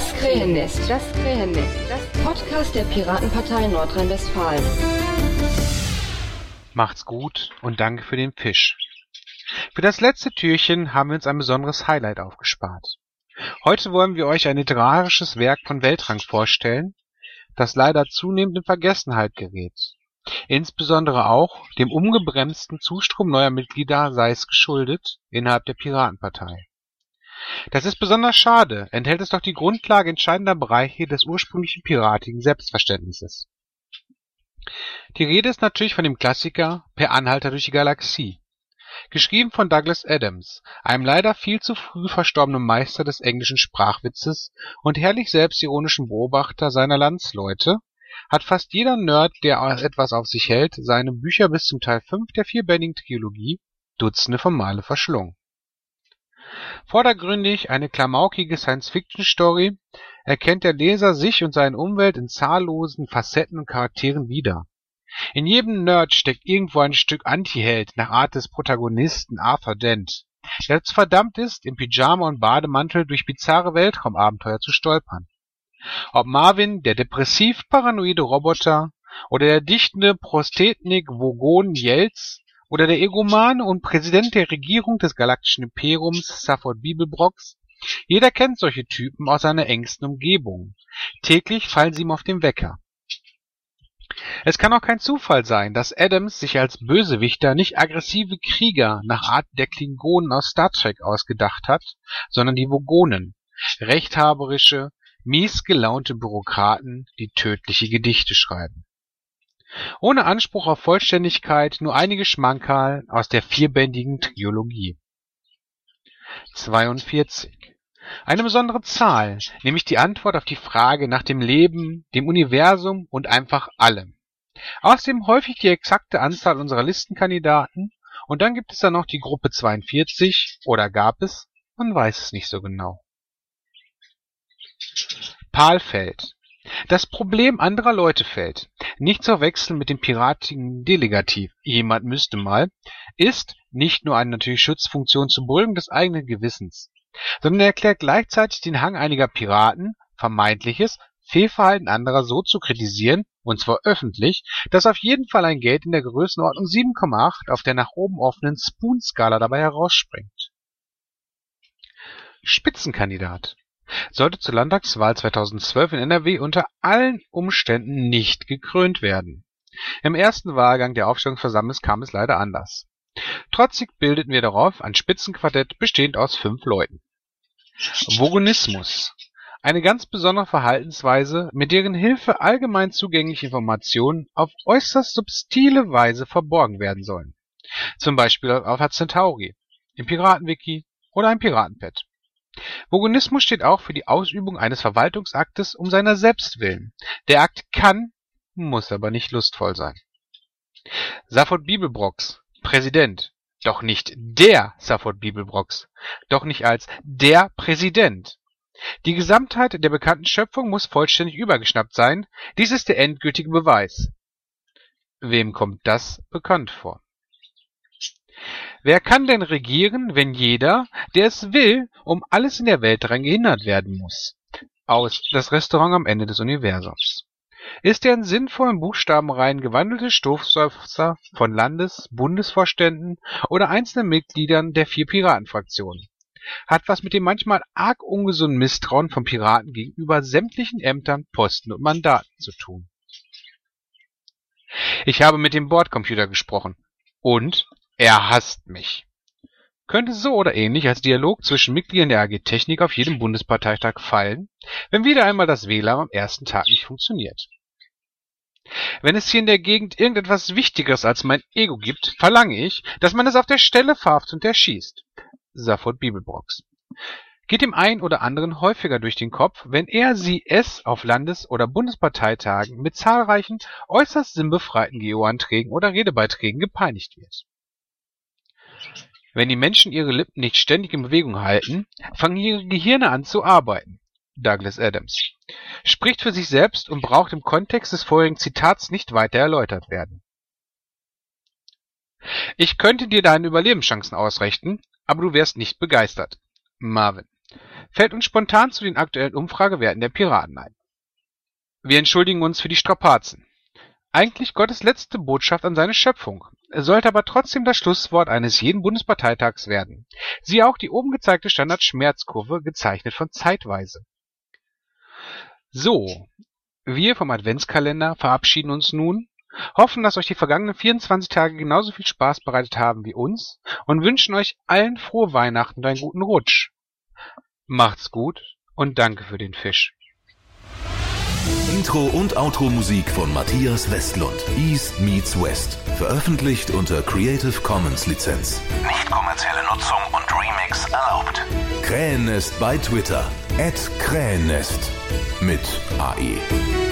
Das Krähennest, das Krähennest, das Podcast der Piratenpartei Nordrhein-Westfalen. Macht's gut und danke für den Fisch. Für das letzte Türchen haben wir uns ein besonderes Highlight aufgespart. Heute wollen wir euch ein literarisches Werk von Weltrang vorstellen, das leider zunehmend in Vergessenheit gerät. Insbesondere auch dem ungebremsten Zustrom neuer Mitglieder sei es geschuldet innerhalb der Piratenpartei. Das ist besonders schade, enthält es doch die Grundlage entscheidender Bereiche des ursprünglichen piratigen Selbstverständnisses. Die Rede ist natürlich von dem Klassiker Per Anhalter durch die Galaxie. Geschrieben von Douglas Adams, einem leider viel zu früh verstorbenen Meister des englischen Sprachwitzes und herrlich selbstironischen Beobachter seiner Landsleute, hat fast jeder Nerd, der etwas auf sich hält, seine Bücher bis zum Teil 5 der vierbändigen Trilogie Dutzende von Male verschlungen. Vordergründig eine klamaukige Science-Fiction-Story, erkennt der Leser sich und seine Umwelt in zahllosen Facetten und Charakteren wieder. In jedem Nerd steckt irgendwo ein Stück Antiheld nach Art des Protagonisten Arthur Dent, der dazu verdammt ist, im Pyjama und Bademantel durch bizarre Weltraumabenteuer zu stolpern. Ob Marvin, der depressiv-paranoide Roboter, oder der dichtende Prosthetnik Vogon Jelz oder der Egomane und Präsident der Regierung des galaktischen Imperiums Safford Bibelbrox, jeder kennt solche Typen aus seiner engsten Umgebung. Täglich fallen sie ihm auf den Wecker. Es kann auch kein Zufall sein, dass Adams sich als Bösewichter nicht aggressive Krieger nach Art der Klingonen aus Star Trek ausgedacht hat, sondern die Vogonen, rechthaberische, mies gelaunte Bürokraten, die tödliche Gedichte schreiben. Ohne Anspruch auf Vollständigkeit nur einige Schmankerl aus der vierbändigen Trilogie. 42. Eine besondere Zahl, nämlich die Antwort auf die Frage nach dem Leben, dem Universum und einfach allem. Außerdem häufig die exakte Anzahl unserer Listenkandidaten und dann gibt es da noch die Gruppe 42 oder gab es, man weiß es nicht so genau. Palfeld. Das Problem anderer Leute fällt, nicht zu verwechseln mit dem piratigen Delegativ. Jemand müsste mal, ist nicht nur eine natürliche Schutzfunktion zur Beruhigung des eigenen Gewissens, sondern erklärt gleichzeitig den Hang einiger Piraten, vermeintliches Fehlverhalten anderer so zu kritisieren, und zwar öffentlich, dass auf jeden Fall ein Geld in der Größenordnung 7,8 auf der nach oben offenen Spoon-Skala dabei herausspringt. Spitzenkandidat sollte zur Landtagswahl 2012 in NRW unter allen Umständen nicht gekrönt werden. Im ersten Wahlgang der Aufstellungsversammlung kam es leider anders. Trotzig bildeten wir darauf ein Spitzenquartett bestehend aus fünf Leuten. Vogonismus. Eine ganz besondere Verhaltensweise, mit deren Hilfe allgemein zugängliche Informationen auf äußerst subtile Weise verborgen werden sollen. Zum Beispiel auf Centauri, im Piratenwiki oder im Piratenpad. Vogonismus steht auch für die Ausübung eines Verwaltungsaktes um seiner selbst willen. Der Akt kann, muss aber nicht lustvoll sein. Safford Bibelbrox, Präsident, doch nicht der Safford Bibelbrox, doch nicht als der Präsident. Die Gesamtheit der bekannten Schöpfung muss vollständig übergeschnappt sein, dies ist der endgültige Beweis. Wem kommt das bekannt vor? Wer kann denn regieren, wenn jeder, der es will, um alles in der Welt daran gehindert werden muss? Aus Das Restaurant am Ende des Universums. Ist er in sinnvollen Buchstabenreihen gewandelte Stoßseufzer von Landes-, Bundesvorständen oder einzelnen Mitgliedern der vier Piratenfraktionen? Hat was mit dem manchmal arg ungesunden Misstrauen von Piraten gegenüber sämtlichen Ämtern, Posten und Mandaten zu tun. Ich habe mit dem Bordcomputer gesprochen. Und er hasst mich. Könnte so oder ähnlich als Dialog zwischen Mitgliedern der AG Technik auf jedem Bundesparteitag fallen, wenn wieder einmal das WLAN am ersten Tag nicht funktioniert. Wenn es hier in der Gegend irgendetwas Wichtigeres als mein Ego gibt, verlange ich, dass man es auf der Stelle verhaftet und erschießt. Safford Bibelbrox. Geht dem einen oder anderen häufiger durch den Kopf, wenn er sie es auf Landes- oder Bundesparteitagen mit zahlreichen äußerst sinnbefreiten Geo-Anträgen oder Redebeiträgen gepeinigt wird. Wenn die Menschen ihre Lippen nicht ständig in Bewegung halten, fangen ihre Gehirne an zu arbeiten. Douglas Adams. Spricht für sich selbst und braucht im Kontext des vorigen Zitats nicht weiter erläutert werden. Ich könnte dir deine Überlebenschancen ausrechnen, aber du wärst nicht begeistert. Marvin. fällt uns spontan zu den aktuellen Umfragewerten der Piraten ein. Wir entschuldigen uns für die Strapazen. Eigentlich Gottes letzte Botschaft an seine Schöpfung. Sollte aber trotzdem das Schlusswort eines jeden Bundesparteitags werden. Siehe auch die oben gezeigte Standard-Schmerzkurve, gezeichnet von Zeitweise. So, wir vom Adventskalender verabschieden uns nun, hoffen, dass euch die vergangenen 24 Tage genauso viel Spaß bereitet haben wie uns und wünschen euch allen frohe Weihnachten und einen guten Rutsch. Macht's gut und danke für den Fisch. Intro und Outro Musik von Matthias Westlund. East meets West. Veröffentlicht unter Creative Commons Lizenz. Nicht kommerzielle Nutzung und Remix erlaubt. Krähennest bei Twitter. At Krähennest. Mit AE.